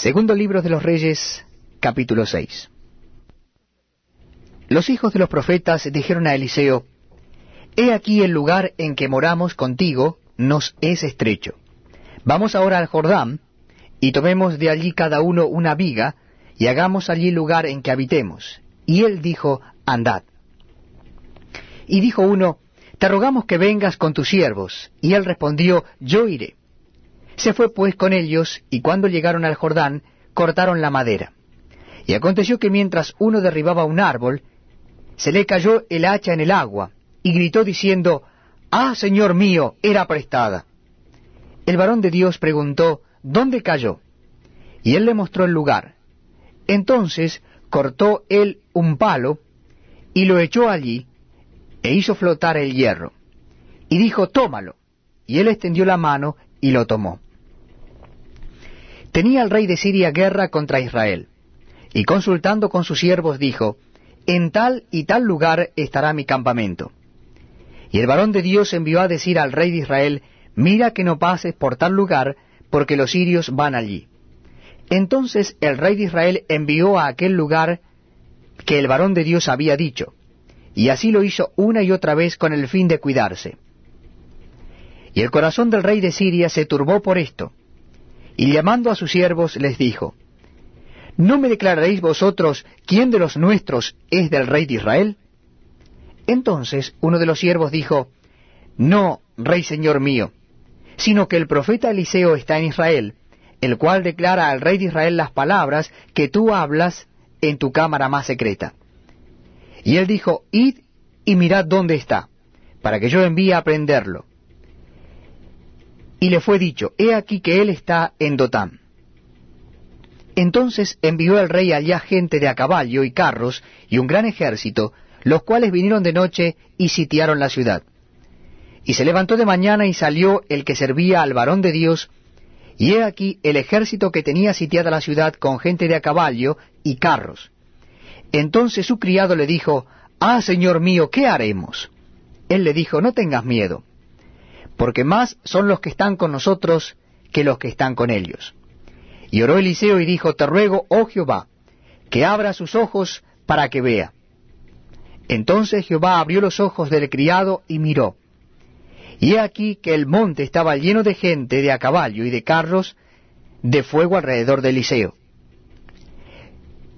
Segundo libro de los Reyes, capítulo 6. Los hijos de los profetas dijeron a Eliseo, He aquí el lugar en que moramos contigo nos es estrecho. Vamos ahora al Jordán, y tomemos de allí cada uno una viga, y hagamos allí lugar en que habitemos. Y él dijo, Andad. Y dijo uno, Te rogamos que vengas con tus siervos. Y él respondió, Yo iré. Se fue pues con ellos, y cuando llegaron al Jordán, cortaron la madera. Y aconteció que mientras uno derribaba un árbol, se le cayó el hacha en el agua, y gritó diciendo, Ah, Señor mío, era prestada. El varón de Dios preguntó, ¿Dónde cayó? Y él le mostró el lugar. Entonces cortó él un palo, y lo echó allí, e hizo flotar el hierro. Y dijo, Tómalo. Y él extendió la mano y lo tomó tenía el rey de Siria guerra contra Israel, y consultando con sus siervos dijo, En tal y tal lugar estará mi campamento. Y el varón de Dios envió a decir al rey de Israel, Mira que no pases por tal lugar, porque los sirios van allí. Entonces el rey de Israel envió a aquel lugar que el varón de Dios había dicho, y así lo hizo una y otra vez con el fin de cuidarse. Y el corazón del rey de Siria se turbó por esto, y llamando a sus siervos les dijo, ¿No me declararéis vosotros quién de los nuestros es del rey de Israel? Entonces uno de los siervos dijo, No, rey señor mío, sino que el profeta Eliseo está en Israel, el cual declara al rey de Israel las palabras que tú hablas en tu cámara más secreta. Y él dijo, Id y mirad dónde está, para que yo envíe a prenderlo. Y le fue dicho, He aquí que él está en Dotán. Entonces envió el rey allá gente de a caballo y carros y un gran ejército, los cuales vinieron de noche y sitiaron la ciudad. Y se levantó de mañana y salió el que servía al varón de Dios, y he aquí el ejército que tenía sitiada la ciudad con gente de a caballo y carros. Entonces su criado le dijo, Ah, señor mío, ¿qué haremos? Él le dijo, No tengas miedo porque más son los que están con nosotros que los que están con ellos. Y oró Eliseo y dijo, Te ruego, oh Jehová, que abra sus ojos para que vea. Entonces Jehová abrió los ojos del criado y miró. Y he aquí que el monte estaba lleno de gente de a caballo y de carros de fuego alrededor de Eliseo.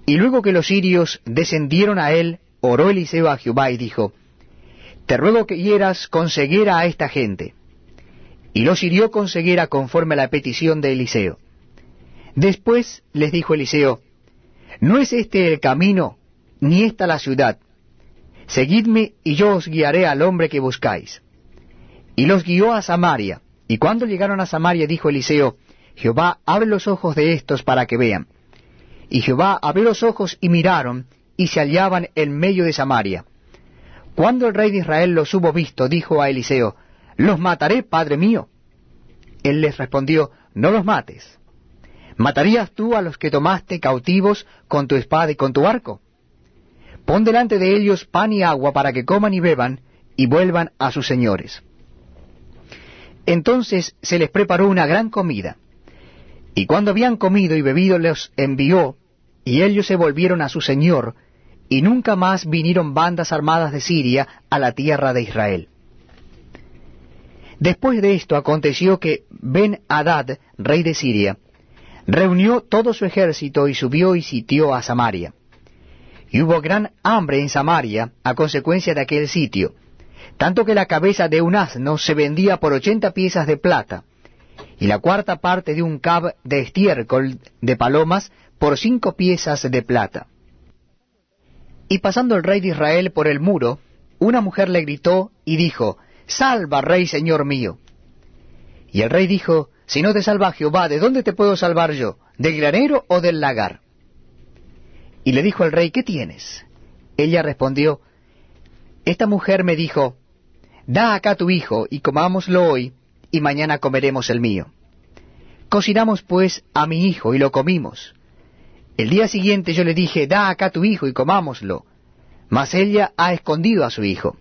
Y luego que los sirios descendieron a él, oró Eliseo a Jehová y dijo, Te ruego que hieras con ceguera a esta gente y los hirió con ceguera conforme a la petición de Eliseo. Después les dijo Eliseo, No es este el camino, ni esta la ciudad. Seguidme y yo os guiaré al hombre que buscáis. Y los guió a Samaria, y cuando llegaron a Samaria dijo Eliseo, Jehová, abre los ojos de estos para que vean. Y Jehová abrió los ojos y miraron, y se hallaban en medio de Samaria. Cuando el rey de Israel los hubo visto, dijo a Eliseo, los mataré, padre mío. Él les respondió, no los mates. ¿Matarías tú a los que tomaste cautivos con tu espada y con tu arco? Pon delante de ellos pan y agua para que coman y beban y vuelvan a sus señores. Entonces se les preparó una gran comida. Y cuando habían comido y bebido los envió, y ellos se volvieron a su señor, y nunca más vinieron bandas armadas de Siria a la tierra de Israel. Después de esto aconteció que Ben-Hadad, rey de Siria, reunió todo su ejército y subió y sitió a Samaria. Y hubo gran hambre en Samaria a consecuencia de aquel sitio, tanto que la cabeza de un asno se vendía por ochenta piezas de plata, y la cuarta parte de un cab de estiércol de palomas por cinco piezas de plata. Y pasando el rey de Israel por el muro, una mujer le gritó y dijo, Salva, rey, señor mío. Y el rey dijo, Si no te salva Jehová, ¿de dónde te puedo salvar yo? ¿Del granero o del lagar? Y le dijo el rey, ¿qué tienes? Ella respondió, Esta mujer me dijo, Da acá tu hijo, y comámoslo hoy, y mañana comeremos el mío. Cocinamos pues a mi hijo, y lo comimos. El día siguiente yo le dije, Da acá tu hijo, y comámoslo. Mas ella ha escondido a su hijo.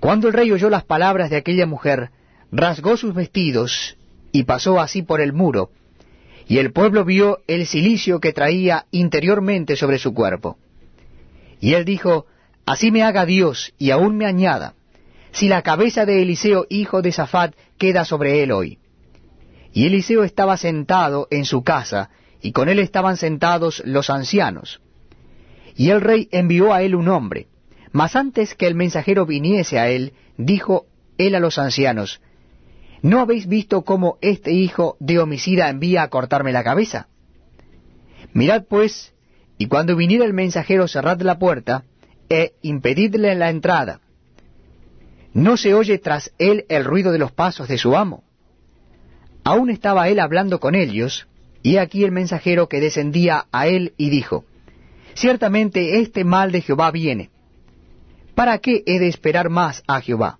Cuando el rey oyó las palabras de aquella mujer, rasgó sus vestidos y pasó así por el muro, y el pueblo vio el cilicio que traía interiormente sobre su cuerpo. Y él dijo, Así me haga Dios, y aún me añada, si la cabeza de Eliseo, hijo de Safat, queda sobre él hoy. Y Eliseo estaba sentado en su casa, y con él estaban sentados los ancianos. Y el rey envió a él un hombre, mas antes que el mensajero viniese a él, dijo él a los ancianos, ¿No habéis visto cómo este hijo de homicida envía a cortarme la cabeza? Mirad pues, y cuando viniera el mensajero cerrad la puerta, e impedidle la entrada. ¿No se oye tras él el ruido de los pasos de su amo? Aún estaba él hablando con ellos, y aquí el mensajero que descendía a él y dijo, Ciertamente este mal de Jehová viene. ¿Para qué he de esperar más a Jehová?